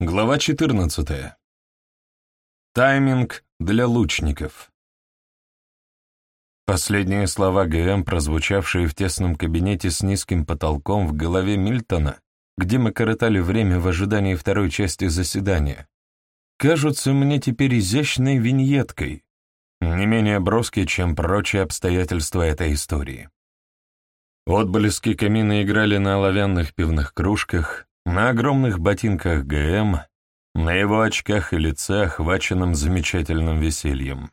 Глава 14. Тайминг для лучников. Последние слова ГМ, прозвучавшие в тесном кабинете с низким потолком в голове Мильтона, где мы коротали время в ожидании второй части заседания, кажутся мне теперь изящной виньеткой, не менее броски, чем прочие обстоятельства этой истории. Отблески камина играли на оловянных пивных кружках, на огромных ботинках ГМ, на его очках и лице, охваченном замечательным весельем.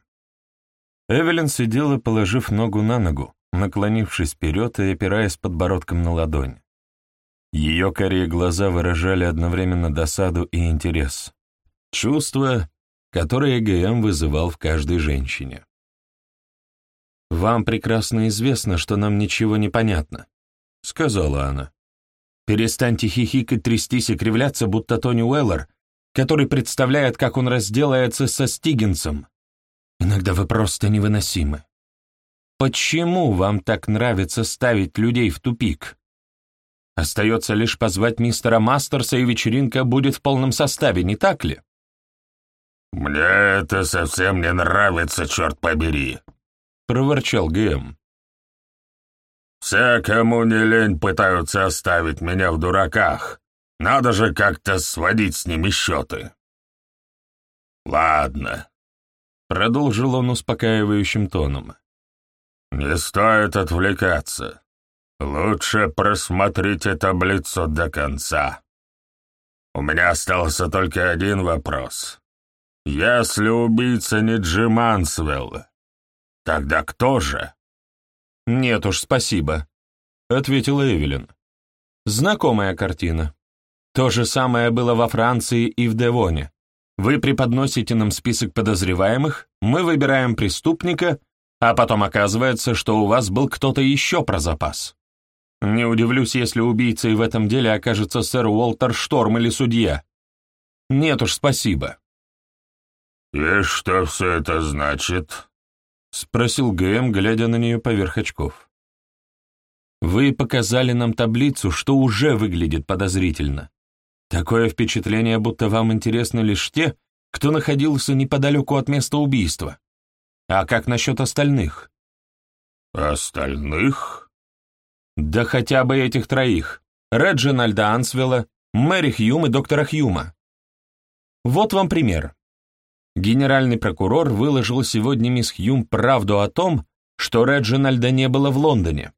Эвелин сидела, положив ногу на ногу, наклонившись вперед и опираясь подбородком на ладонь. Ее карие глаза выражали одновременно досаду и интерес. Чувство, которое ГМ вызывал в каждой женщине. «Вам прекрасно известно, что нам ничего не понятно», — сказала она. Перестаньте хихикать, трястись и кривляться, будто Тони Уэллер, который представляет, как он разделается со Стигинсом. Иногда вы просто невыносимы. Почему вам так нравится ставить людей в тупик? Остается лишь позвать мистера Мастерса, и вечеринка будет в полном составе, не так ли? «Мне это совсем не нравится, черт побери», — проворчал Гэм. Все, кому не лень, пытаются оставить меня в дураках. Надо же как-то сводить с ними счеты. Ладно, — продолжил он успокаивающим тоном. Не стоит отвлекаться. Лучше просмотрите таблицу до конца. У меня остался только один вопрос. Если убийца не Джим Мансвелл, тогда кто же? «Нет уж, спасибо», — ответила Эвелин. «Знакомая картина. То же самое было во Франции и в Девоне. Вы преподносите нам список подозреваемых, мы выбираем преступника, а потом оказывается, что у вас был кто-то еще про запас. Не удивлюсь, если убийцей в этом деле окажется сэр Уолтер Шторм или судья. Нет уж, спасибо». «И что все это значит?» — спросил ГМ, глядя на нее поверх очков. «Вы показали нам таблицу, что уже выглядит подозрительно. Такое впечатление, будто вам интересны лишь те, кто находился неподалеку от места убийства. А как насчет остальных?» «Остальных?» «Да хотя бы этих троих. Реджинальда Ансвелла, Мэри Хьюм и доктора Хьюма. Вот вам пример. Генеральный прокурор выложил сегодня мисс Хьюм правду о том, что Реджинальда не было в Лондоне.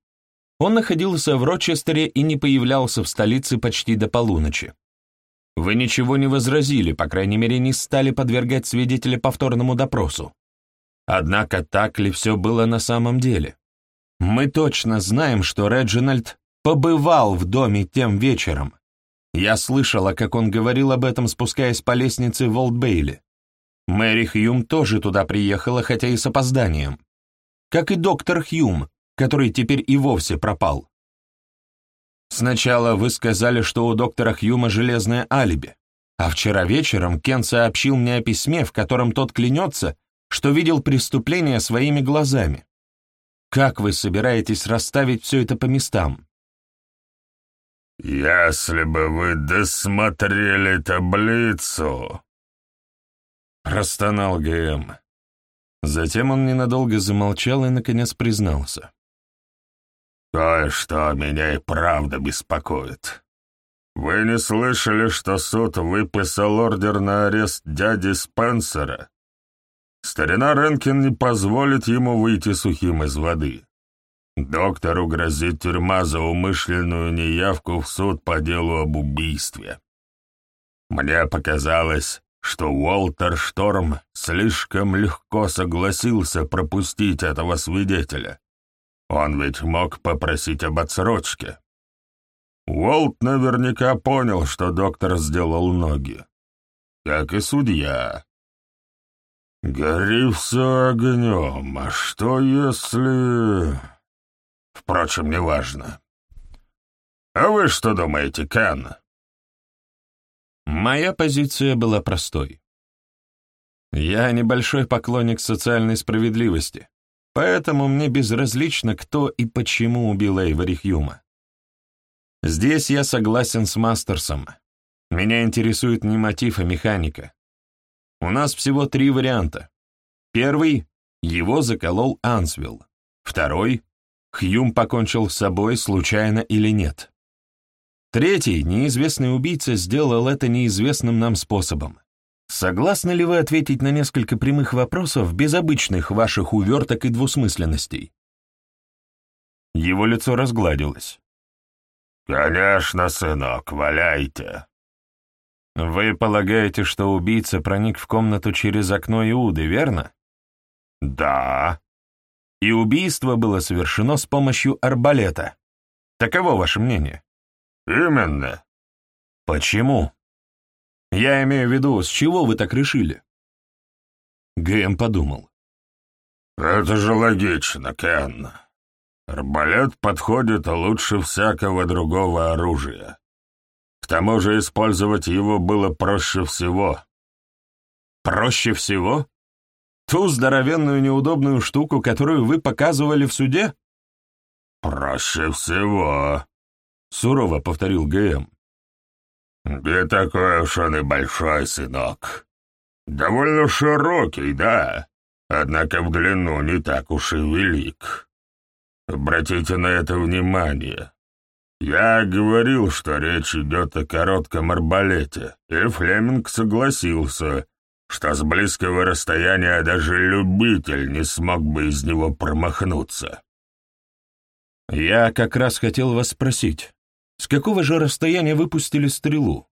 Он находился в Рочестере и не появлялся в столице почти до полуночи. Вы ничего не возразили, по крайней мере, не стали подвергать свидетеля повторному допросу. Однако так ли все было на самом деле? Мы точно знаем, что Реджинальд побывал в доме тем вечером. Я слышала, как он говорил об этом, спускаясь по лестнице в Олдбейли. Мэри Хьюм тоже туда приехала, хотя и с опозданием. Как и доктор Хьюм, который теперь и вовсе пропал. Сначала вы сказали, что у доктора Хьюма железное алиби, а вчера вечером Кен сообщил мне о письме, в котором тот клянется, что видел преступление своими глазами. Как вы собираетесь расставить все это по местам? «Если бы вы досмотрели таблицу», Простонал ГМ. Затем он ненадолго замолчал и, наконец, признался. «Кое-что меня и правда беспокоит. Вы не слышали, что суд выписал ордер на арест дяди Спенсера? Старина Ренкин не позволит ему выйти сухим из воды. Доктору грозит тюрьма за умышленную неявку в суд по делу об убийстве. Мне показалось, что Уолтер Шторм слишком легко согласился пропустить этого свидетеля. Он ведь мог попросить об отсрочке. Уолт наверняка понял, что доктор сделал ноги. Как и судья. Гори все огнем, а что если... Впрочем, неважно. А вы что думаете, Кен? Моя позиция была простой. Я небольшой поклонник социальной справедливости, поэтому мне безразлично, кто и почему убил Эйвори Хьюма. Здесь я согласен с Мастерсом. Меня интересует не мотив, а механика. У нас всего три варианта. Первый — его заколол Ансвилл. Второй — Хьюм покончил с собой, случайно или нет. Третий — неизвестный убийца сделал это неизвестным нам способом. Согласны ли вы ответить на несколько прямых вопросов без обычных ваших уверток и двусмысленностей? Его лицо разгладилось. «Конечно, сынок, валяйте». «Вы полагаете, что убийца проник в комнату через окно Иуды, верно?» «Да». «И убийство было совершено с помощью арбалета. Таково ваше мнение?» «Именно». «Почему?» «Я имею в виду, с чего вы так решили?» Гэм подумал. «Это же логично, Кен. Арбалет подходит лучше всякого другого оружия. К тому же использовать его было проще всего». «Проще всего? Ту здоровенную неудобную штуку, которую вы показывали в суде?» «Проще всего», — сурово повторил ГМ. «Не такой уж он и большой, сынок. Довольно широкий, да, однако в длину не так уж и велик. Обратите на это внимание. Я говорил, что речь идет о коротком арбалете, и Флеминг согласился, что с близкого расстояния даже любитель не смог бы из него промахнуться». «Я как раз хотел вас спросить». С какого же расстояния выпустили стрелу?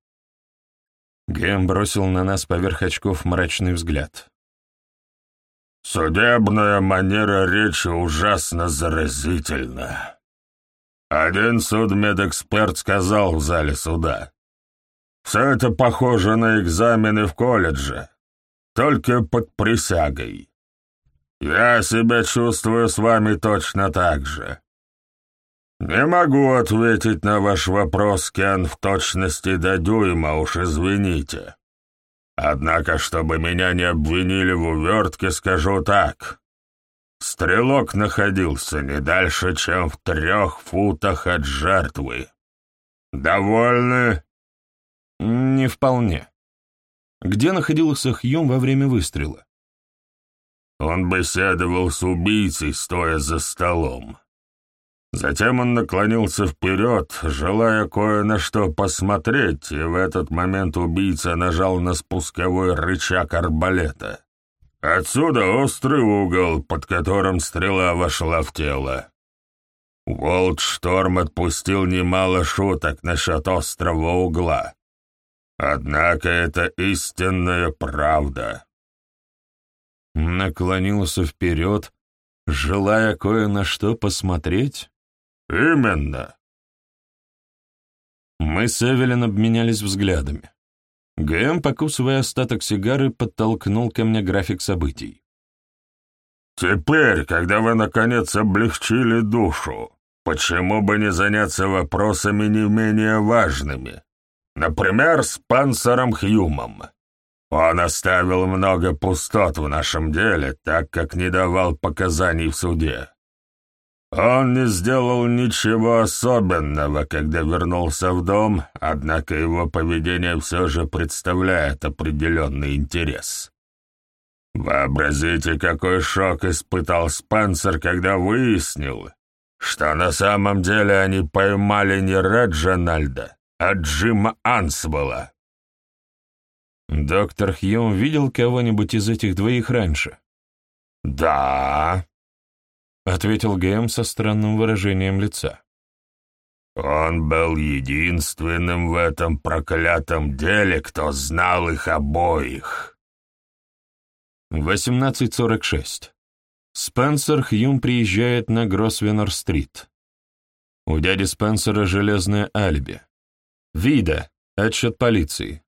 Гэм бросил на нас поверх очков мрачный взгляд. «Судебная манера речи ужасно заразительна. Один судмедэксперт сказал в зале суда. Все это похоже на экзамены в колледже, только под присягой. Я себя чувствую с вами точно так же. «Не могу ответить на ваш вопрос, Кен, в точности до дюйма, уж извините. Однако, чтобы меня не обвинили в увертке, скажу так. Стрелок находился не дальше, чем в трех футах от жертвы. Довольны?» «Не вполне. Где находился Хьюм во время выстрела?» «Он беседовал с убийцей, стоя за столом». Затем он наклонился вперед, желая кое на что посмотреть, и в этот момент убийца нажал на спусковой рычаг арбалета. Отсюда острый угол, под которым стрела вошла в тело. Волт Шторм отпустил немало шуток насчет острого угла. Однако это истинная правда. Наклонился вперед, желая кое на что посмотреть? «Именно». Мы с Эвелин обменялись взглядами. ГМ, покусывая остаток сигары, подтолкнул ко мне график событий. «Теперь, когда вы, наконец, облегчили душу, почему бы не заняться вопросами не менее важными? Например, с Пансером Хьюмом. Он оставил много пустот в нашем деле, так как не давал показаний в суде. Он не сделал ничего особенного, когда вернулся в дом, однако его поведение все же представляет определенный интерес. Вообразите, какой шок испытал Спенсер, когда выяснил, что на самом деле они поймали не Реджинальда, а Джима Ансвелла. «Доктор Хьюм видел кого-нибудь из этих двоих раньше?» «Да», — ответил Гэм со странным выражением лица. «Он был единственным в этом проклятом деле, кто знал их обоих». 18.46. Спенсер Хьюм приезжает на Гросвеннер-стрит. У дяди Спенсера железное алиби. Вида, отчет полиции.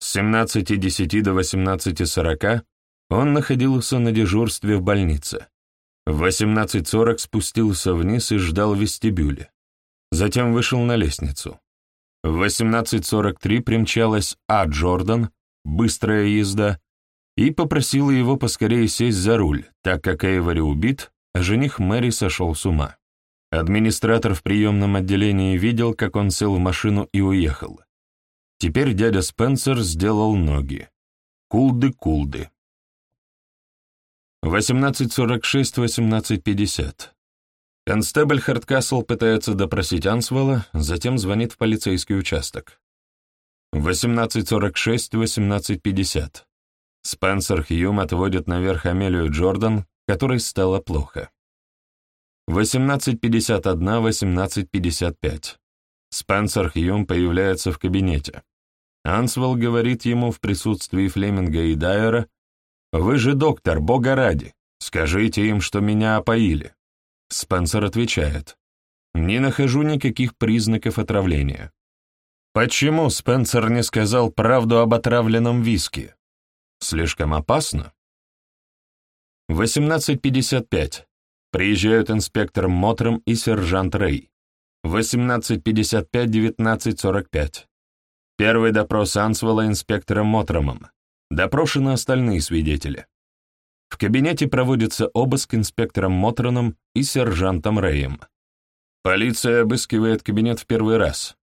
С 17.10 до 18.40 он находился на дежурстве в больнице. В 18.40 спустился вниз и ждал в вестибюле. Затем вышел на лестницу. В 18.43 примчалась А. Джордан, быстрая езда, и попросила его поскорее сесть за руль, так как Эйвори убит, а жених Мэри сошел с ума. Администратор в приемном отделении видел, как он сел в машину и уехал. Теперь дядя Спенсер сделал ноги. Кулды-кулды. 18.46-18.50. Констебль Хардкасл пытается допросить Ансвелла, затем звонит в полицейский участок. 18.46-18.50. Спенсер Хьюм отводит наверх Амелию Джордан, которой стало плохо. 18.51-18.55. Спенсер Хьюм появляется в кабинете. Ансвелл говорит ему в присутствии Флеминга и Дайера, «Вы же доктор, бога ради, скажите им, что меня опоили». Спенсер отвечает, «Не нахожу никаких признаков отравления». Почему Спенсер не сказал правду об отравленном виске? Слишком опасно? 18.55. Приезжают инспектор Мотром и сержант Рэй. 18.55-19.45. Первый допрос Ансвелла инспектором Мотромом. Допрошены остальные свидетели. В кабинете проводится обыск инспектором Мотроном и сержантом Рэем. Полиция обыскивает кабинет в первый раз.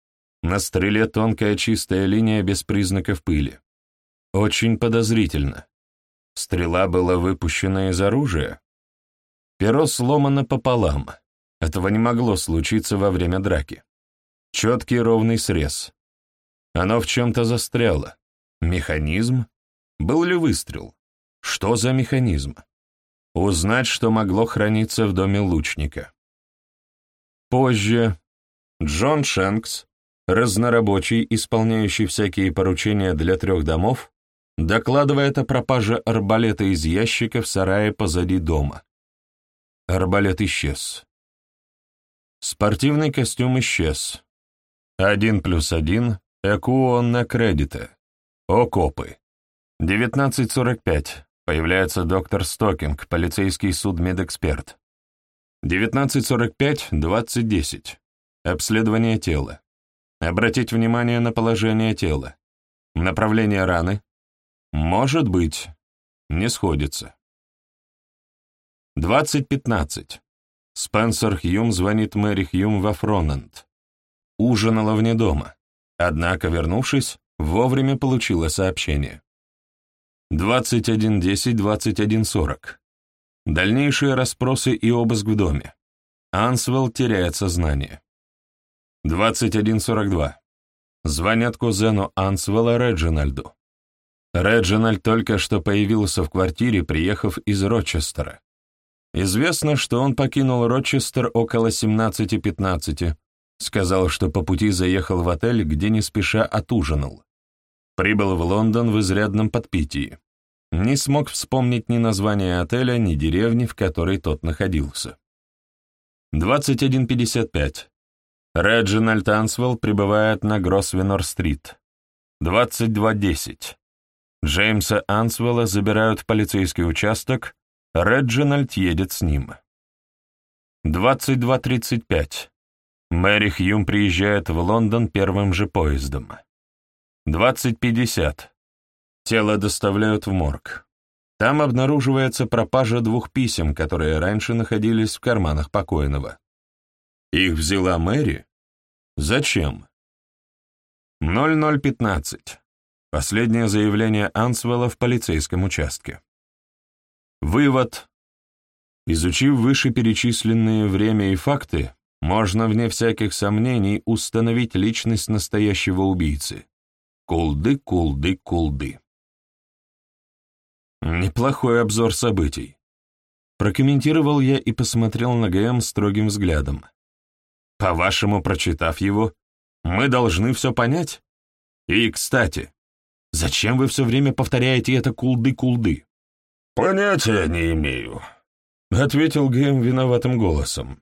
На стреле тонкая чистая линия без признаков пыли. Очень подозрительно. Стрела была выпущена из оружия. Перо сломано пополам. Этого не могло случиться во время драки. Четкий ровный срез. Оно в чем-то застряло. Механизм? Был ли выстрел? Что за механизм? Узнать, что могло храниться в доме лучника. Позже Джон Шенкс разнорабочий, исполняющий всякие поручения для трех домов, докладывает о пропаже арбалета из ящика в сарае позади дома. Арбалет исчез. Спортивный костюм исчез. Один плюс один, Экуо на кредиты. Окопы. 19.45. Появляется доктор Стокинг, полицейский судмедэксперт. 19.45, 20.10. Обследование тела. Обратить внимание на положение тела. Направление раны. Может быть. Не сходится. 20.15. Спенсер Хьюм звонит Мэри Хьюм во Фронант. Ужинала вне дома. Однако, вернувшись, вовремя получила сообщение. 21.10-21.40. Дальнейшие расспросы и обыск в доме. Ансвелл теряет сознание. 21.42. Звонят кузену Ансвелла Реджинальду. Реджинальд только что появился в квартире, приехав из Рочестера. Известно, что он покинул Рочестер около 17.15, сказал, что по пути заехал в отель, где не спеша отужинал. Прибыл в Лондон в изрядном подпитии. Не смог вспомнить ни название отеля, ни деревни, в которой тот находился. 21.55. Реджинальд Ансвелл прибывает на Гросвенор-стрит. 22.10. Джеймса Ансвелла забирают в полицейский участок, Реджинальд едет с ним. 22.35. Мэри Хьюм приезжает в Лондон первым же поездом. 20.50. Тело доставляют в морг. Там обнаруживается пропажа двух писем, которые раньше находились в карманах покойного. Их взяла Мэри? Зачем? 0015. Последнее заявление Ансвелла в полицейском участке. Вывод. Изучив вышеперечисленные время и факты, можно, вне всяких сомнений, установить личность настоящего убийцы. Кулды, кулды, кулды. Неплохой обзор событий. Прокомментировал я и посмотрел на ГМ строгим взглядом. По-вашему, прочитав его, мы должны все понять? И, кстати, зачем вы все время повторяете это кулды-кулды? «Понятия не имею», — ответил Гэм виноватым голосом.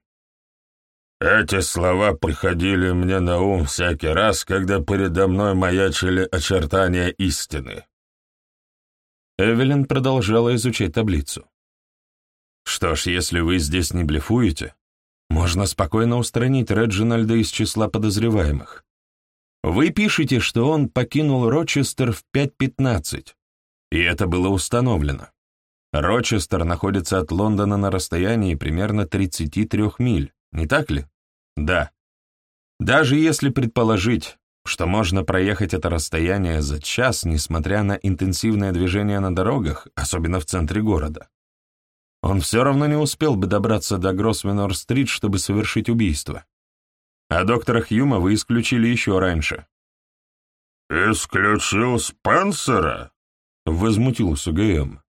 Эти слова приходили мне на ум всякий раз, когда передо мной маячили очертания истины. Эвелин продолжала изучать таблицу. «Что ж, если вы здесь не блефуете, можно спокойно устранить Реджинальда из числа подозреваемых. Вы пишете, что он покинул Рочестер в 5.15, и это было установлено. Рочестер находится от Лондона на расстоянии примерно 33 миль, не так ли? Да. Даже если предположить, что можно проехать это расстояние за час, несмотря на интенсивное движение на дорогах, особенно в центре города. Он все равно не успел бы добраться до Гроссвенор-стрит, чтобы совершить убийство. А доктора Хьюма вы исключили еще раньше. «Исключил Спенсера?» — возмутился ГМ.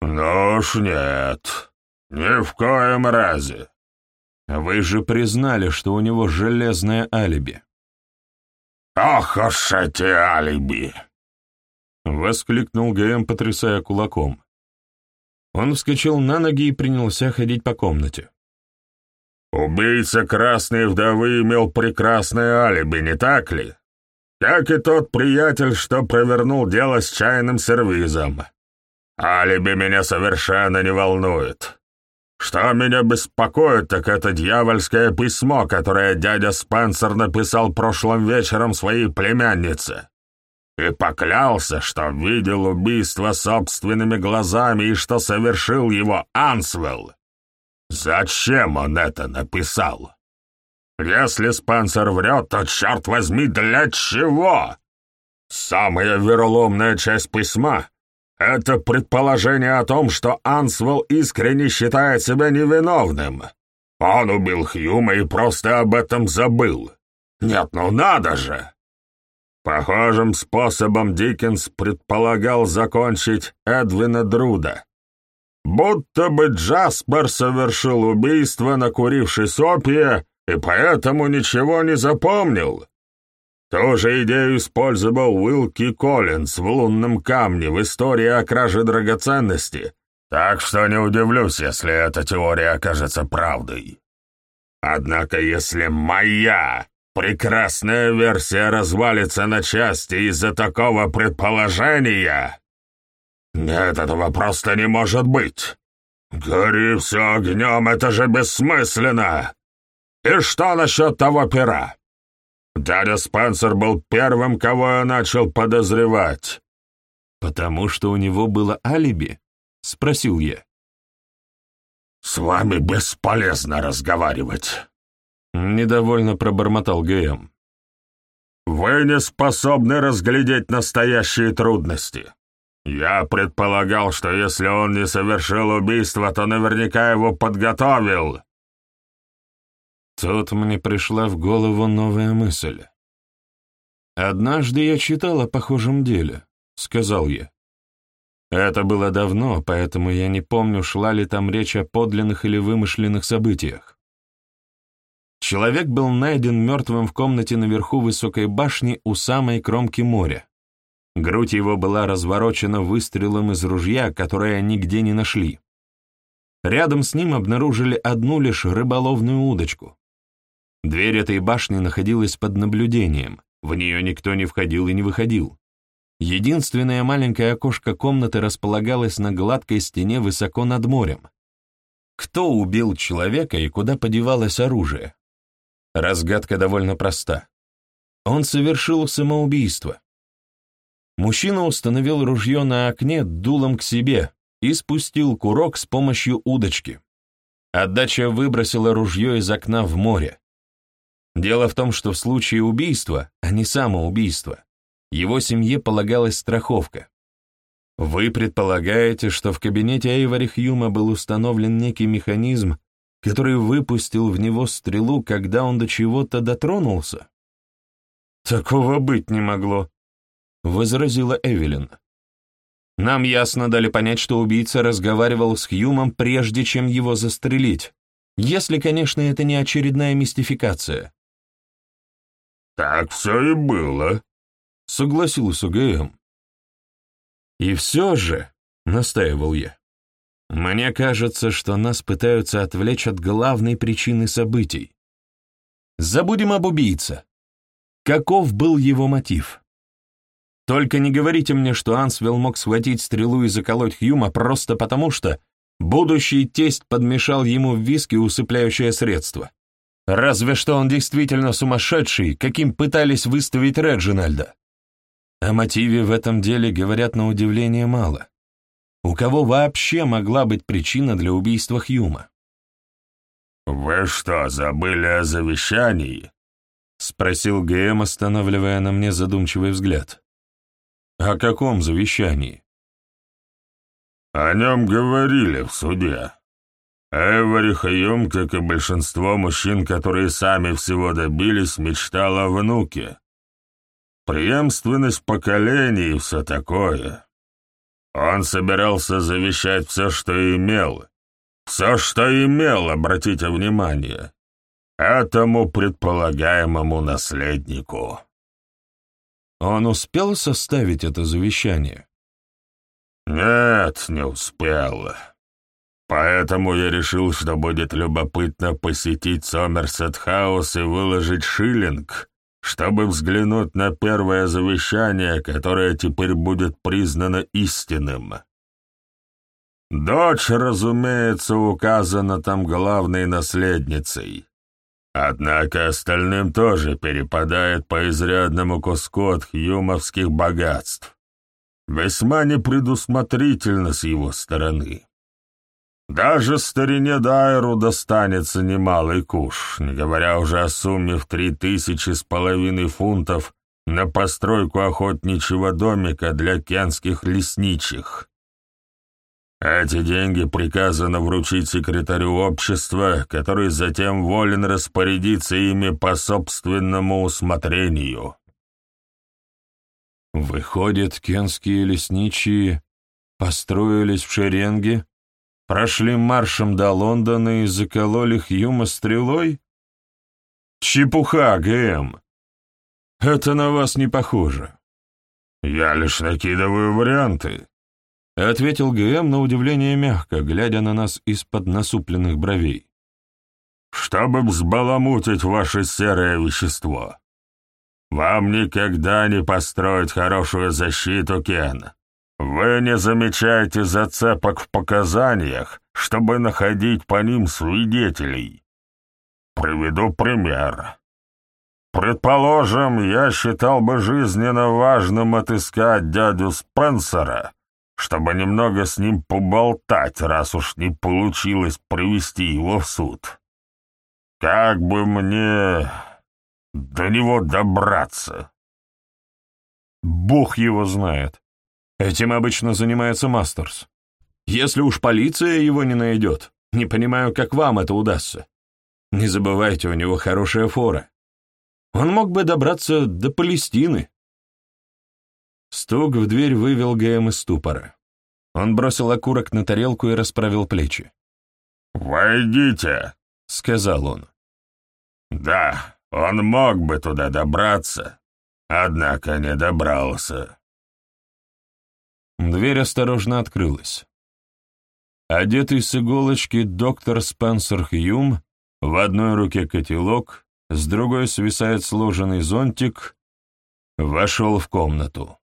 «Ну уж нет, ни в коем разе». «Вы же признали, что у него железное алиби». «Ох уж эти алиби!» — воскликнул ГМ, потрясая кулаком. Он вскочил на ноги и принялся ходить по комнате. «Убийца Красной Вдовы имел прекрасное алиби, не так ли? Как и тот приятель, что провернул дело с чайным сервизом. Алиби меня совершенно не волнует. Что меня беспокоит, так это дьявольское письмо, которое дядя Спенсер написал прошлым вечером своей племяннице. И поклялся, что видел убийство собственными глазами и что совершил его Ансвелл. Зачем он это написал? Если Спенсер врет, то, черт возьми, для чего? Самая вероломная часть письма это предположение о том, что Ансвелл искренне считает себя невиновным. Он убил Хьюма и просто об этом забыл. Нет, ну надо же! Похожим способом Диккенс предполагал закончить Эдвина Друда. Будто бы Джаспер совершил убийство, накурившись опия, и поэтому ничего не запомнил. Ту же идею использовал Уилки Коллинз в «Лунном камне» в истории о краже драгоценности, так что не удивлюсь, если эта теория окажется правдой. Однако если моя прекрасная версия развалится на части из-за такого предположения... Нет, этого просто не может быть. Гори все огнем, это же бессмысленно. И что насчет того пера? Дядя Спенсер был первым, кого я начал подозревать. «Потому что у него было алиби?» — спросил я. «С вами бесполезно разговаривать», — недовольно пробормотал ГМ. «Вы не способны разглядеть настоящие трудности. Я предполагал, что если он не совершил убийство, то наверняка его подготовил. Тут мне пришла в голову новая мысль. «Однажды я читал о похожем деле», — сказал я. Это было давно, поэтому я не помню, шла ли там речь о подлинных или вымышленных событиях. Человек был найден мертвым в комнате наверху высокой башни у самой кромки моря. Грудь его была разворочена выстрелом из ружья, которое нигде не нашли. Рядом с ним обнаружили одну лишь рыболовную удочку. Дверь этой башни находилась под наблюдением, в нее никто не входил и не выходил. Единственное маленькое окошко комнаты располагалось на гладкой стене высоко над морем. Кто убил человека и куда подевалось оружие? Разгадка довольно проста. Он совершил самоубийство. Мужчина установил ружье на окне дулом к себе и спустил курок с помощью удочки. Отдача выбросила ружье из окна в море. Дело в том, что в случае убийства, а не самоубийства, его семье полагалась страховка. Вы предполагаете, что в кабинете Эйвори Хьюма был установлен некий механизм, который выпустил в него стрелу, когда он до чего-то дотронулся? Такого быть не могло, — возразила Эвелин. Нам ясно дали понять, что убийца разговаривал с Хьюмом, прежде чем его застрелить, если, конечно, это не очередная мистификация. «Так все и было», — согласился ГМ. «И все же», — настаивал я, — «мне кажется, что нас пытаются отвлечь от главной причины событий. Забудем об убийце. Каков был его мотив?» Только не говорите мне, что Ансвелл мог схватить стрелу и заколоть Хьюма просто потому, что будущий тесть подмешал ему в виски усыпляющее средство. Разве что он действительно сумасшедший, каким пытались выставить Реджинальда. О мотиве в этом деле говорят на удивление мало. У кого вообще могла быть причина для убийства Хьюма? «Вы что, забыли о завещании?» — спросил ГМ, останавливая на мне задумчивый взгляд. «О каком завещании?» «О нем говорили в суде. Эвери Хайом, как и большинство мужчин, которые сами всего добились, мечтал о внуке. Преемственность поколений и все такое. Он собирался завещать все, что имел. Все, что имел, обратите внимание этому предполагаемому наследнику. Он успел составить это завещание? Нет, не успел. Поэтому я решил, что будет любопытно посетить Сомерсет-хаус и выложить шиллинг, чтобы взглянуть на первое завещание, которое теперь будет признано истинным. Дочь, разумеется, указана там главной наследницей. Однако остальным тоже перепадает по изрядному куску от хьюмовских богатств. Весьма непредусмотрительно с его стороны. Даже старине Дайру достанется немалый куш, не говоря уже о сумме в три тысячи с половиной фунтов на постройку охотничьего домика для кенских лесничих. Эти деньги приказано вручить секретарю общества, который затем волен распорядиться ими по собственному усмотрению. Выходит, кенские лесничие построились в шеренге, прошли маршем до Лондона и закололи Хьюма стрелой? Чепуха, ГМ! Это на вас не похоже. Я лишь накидываю варианты. — ответил ГМ на удивление мягко, глядя на нас из-под насупленных бровей. «Чтобы взбаламутить ваше серое вещество. Вам никогда не построить хорошую защиту, Кен. Вы не замечаете зацепок в показаниях, чтобы находить по ним свидетелей. Приведу пример. Предположим, я считал бы жизненно важным отыскать дядю Спенсера» чтобы немного с ним поболтать, раз уж не получилось провести его в суд. Как бы мне до него добраться? Бог его знает. Этим обычно занимается Мастерс. Если уж полиция его не найдет, не понимаю, как вам это удастся. Не забывайте, у него хорошая фора. Он мог бы добраться до Палестины. Стук в дверь вывел ГМ из ступора. Он бросил окурок на тарелку и расправил плечи. «Войдите», — сказал он. «Да, он мог бы туда добраться, однако не добрался». Дверь осторожно открылась. Одетый с иголочки доктор Спенсер Хьюм, в одной руке котелок, с другой свисает сложенный зонтик, вошел в комнату.